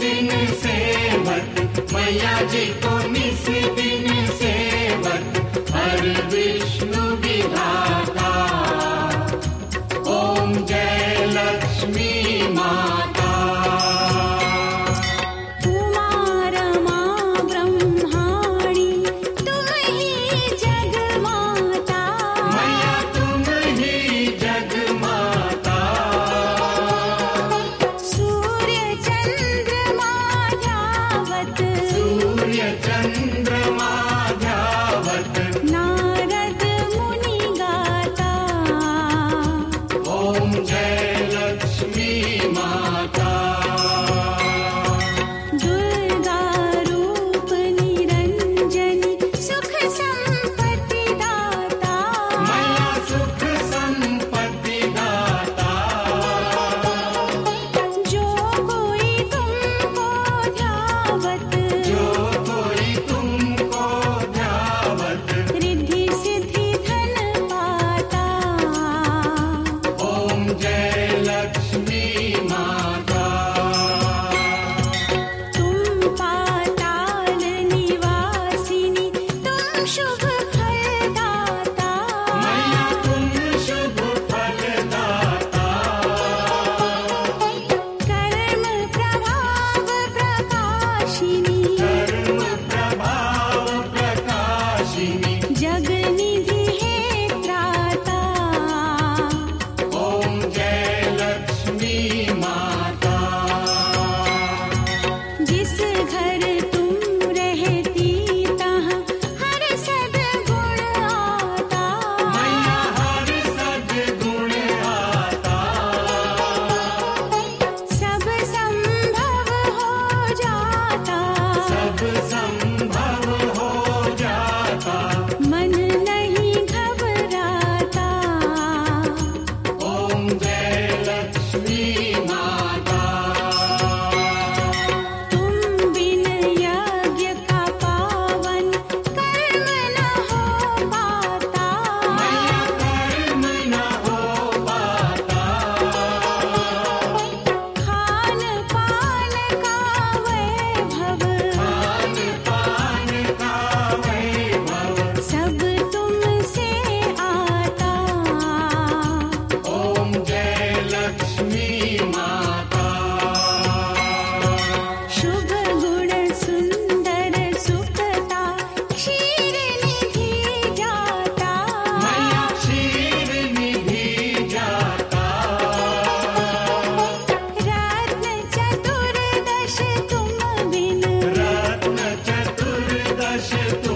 दिन सेब मैया जी को निस दिन सेव हर विष्णु विधाता। ओम जय सूर्यचन्द्र taşıdı.